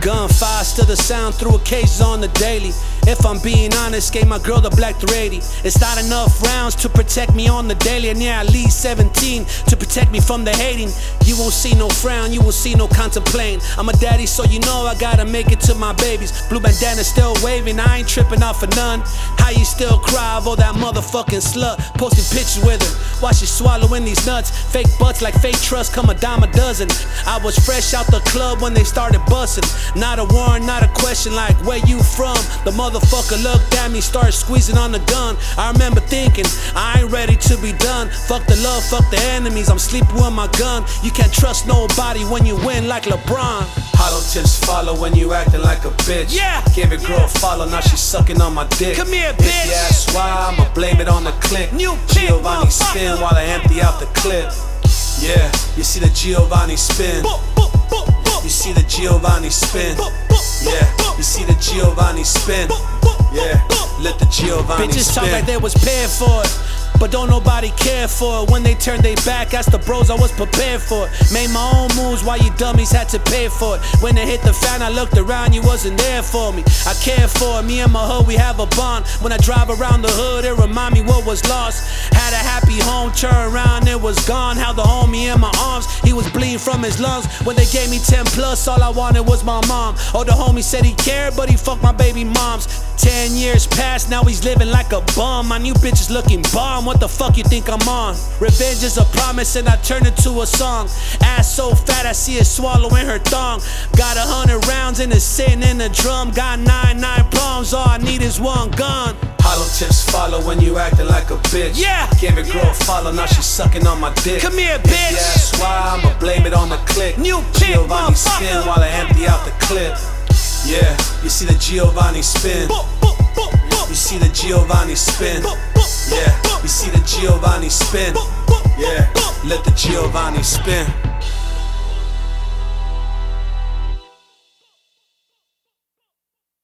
Gunfire to the sound through occasions on the daily. If I'm being honest, gave my girl the black 380. It's not enough rounds to protect me on the daily, and yeah, I lead 17 to protect me from the hating. You won't see no frown, you will see no contemplating. I'm a daddy, so you know I gotta make it to my babies. Blue bandana still waving, I ain't tripping off for none. How you still cry over that motherfucking slut? Posting pictures with her, while she swallowing these nuts. Fake butts like fake trust, come a dime a dozen. I was fresh out the club when they started busting. Not a warrant, not a question like where you from. The motherfucker looked at me, started squeezing on the gun. I remember thinking, I ain't ready to be done. Fuck the love, fuck the enemies. I'm sleeping with my gun. You can't trust nobody when you win like LeBron. Hollow tips follow when you acting like a bitch. Yeah. Gave a girl a follow, now she sucking on my dick. Come here, bitch. If you ask why, I'ma blame it on the click. New pick, Giovanni spin while I empty out the clip. Yeah, you see the Giovanni spin. You see the Giovanni spin. Yeah, you see the Giovanni spin. Yeah, let the Giovanni spin. Bitches talk like they was paid for it. But don't nobody care for it. When they turn their back, that's the bros I was prepared for. it. Made my own moves while you dummies had to pay for it. When it hit the fan, I looked around, you wasn't there for me. I care for it. Me and my hood, we have a bond. When I drive around the hood, it remind me what was lost. Had a happy turn around, it was gone. Held the homie in my arms, he was bleeding from his lungs. When they gave me 10 plus, all I wanted was my mom. Oh, the homie said he cared, but he fucked my baby moms. 10 years passed, now he's living like a bum. My new bitch is looking bomb. What the fuck you think I'm on? Revenge is a promise, and I turn it to a song. Ass so fat, I see it swallowing her thong. Got a hundred rounds in it's sitting in the drum. Got nine, nine problems, all I need is one gun. Tips follow when you acting like a bitch. Yeah. Gave a girl a follow, now she sucking on my dick. Come here, bitch. ask why, I'ma blame it on the click. New pick, Giovanni spin motherfucker. while I empty out the clip. Yeah, you see the Giovanni spin. Boop, boop, boop, boop. You see the Giovanni spin. Boop, boop, Yeah, you see the Giovanni spin. Boop, boop, boop, Yeah, let the Giovanni spin.